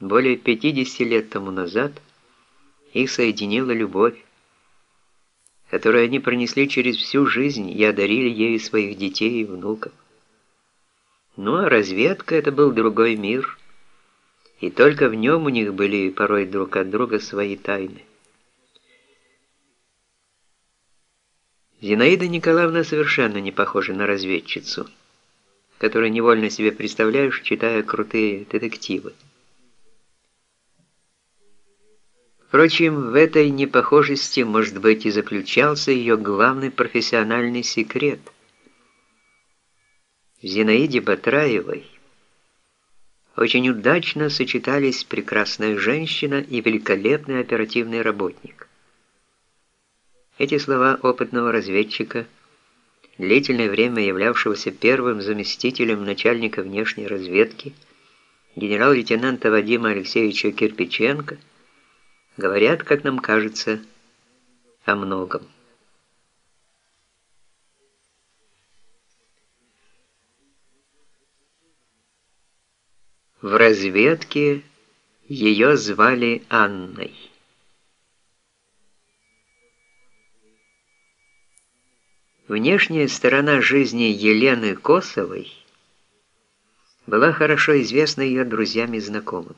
Более 50 лет тому назад их соединила любовь, которую они пронесли через всю жизнь и одарили ею своих детей и внуков. Ну а разведка — это был другой мир, и только в нем у них были порой друг от друга свои тайны. Зинаида Николаевна совершенно не похожа на разведчицу, которую невольно себе представляешь, читая крутые детективы. Впрочем, в этой непохожести, может быть, и заключался ее главный профессиональный секрет. В Зинаиде Батраевой очень удачно сочетались прекрасная женщина и великолепный оперативный работник. Эти слова опытного разведчика, длительное время являвшегося первым заместителем начальника внешней разведки, генерал-лейтенанта Вадима Алексеевича Кирпиченко, говорят, как нам кажется, о многом. В разведке ее звали Анной. Внешняя сторона жизни Елены Косовой была хорошо известна ее друзьям и знакомым.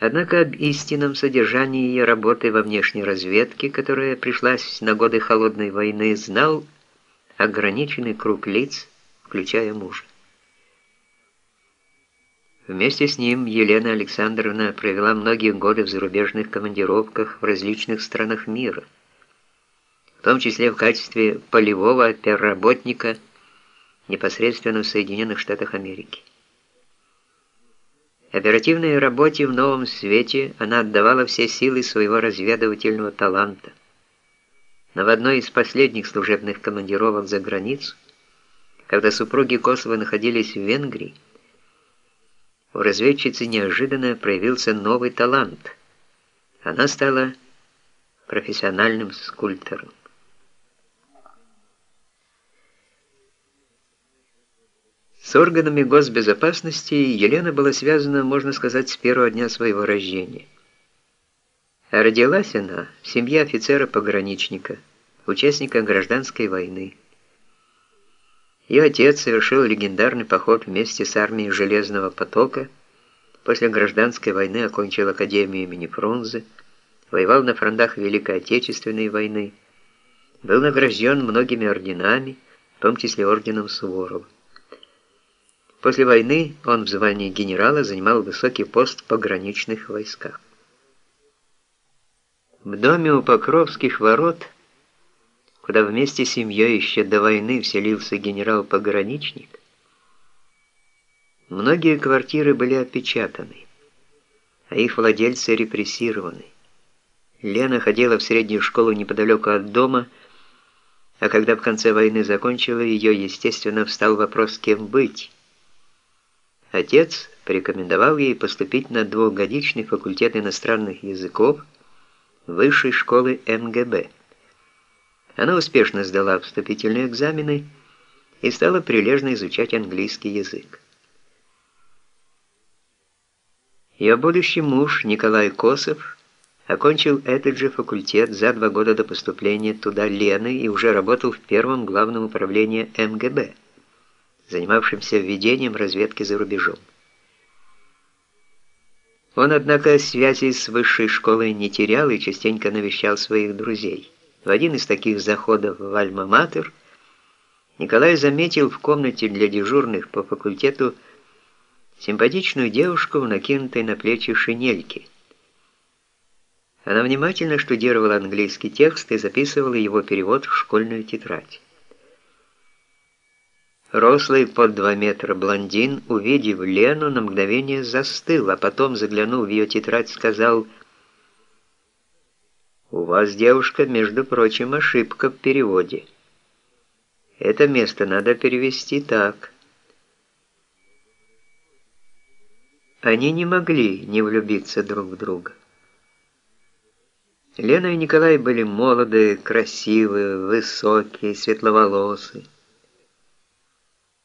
Однако об истинном содержании ее работы во внешней разведке, которая пришлась на годы Холодной войны, знал ограниченный круг лиц, включая мужа. Вместе с ним Елена Александровна провела многие годы в зарубежных командировках в различных странах мира, в том числе в качестве полевого переработника непосредственно в Соединенных Штатах Америки. Оперативной работе в новом свете она отдавала все силы своего разведывательного таланта. Но в одной из последних служебных командировок за границу, когда супруги Косова находились в Венгрии, у разведчицы неожиданно проявился новый талант. Она стала профессиональным скульптором. С органами госбезопасности Елена была связана, можно сказать, с первого дня своего рождения. Родилась она в семье офицера-пограничника, участника гражданской войны. Ее отец совершил легендарный поход вместе с армией Железного потока, после гражданской войны окончил Академию имени Фрунзе, воевал на фронтах Великой Отечественной войны, был награжден многими орденами, в том числе орденом Суворова. После войны он в звании генерала занимал высокий пост в пограничных войсках. В доме у Покровских ворот, куда вместе с семьей еще до войны вселился генерал-пограничник, многие квартиры были опечатаны, а их владельцы репрессированы. Лена ходила в среднюю школу неподалеку от дома, а когда в конце войны закончила ее, естественно, встал вопрос, кем быть. Отец порекомендовал ей поступить на двухгодичный факультет иностранных языков Высшей школы МГБ. Она успешно сдала вступительные экзамены и стала прилежно изучать английский язык. Ее будущий муж Николай Косов окончил этот же факультет за два года до поступления туда Лены и уже работал в первом главном управлении МГБ занимавшимся введением разведки за рубежом. Он, однако, связи с высшей школой не терял и частенько навещал своих друзей. В один из таких заходов в Альма-Матер Николай заметил в комнате для дежурных по факультету симпатичную девушку в накинутой на плечи шинельке. Она внимательно штудировала английский текст и записывала его перевод в школьную тетрадь. Рослый под два метра блондин, увидев Лену, на мгновение застыл, а потом, заглянув в ее тетрадь, сказал «У вас, девушка, между прочим, ошибка в переводе. Это место надо перевести так». Они не могли не влюбиться друг в друга. Лена и Николай были молодые, красивые, высокие, светловолосые.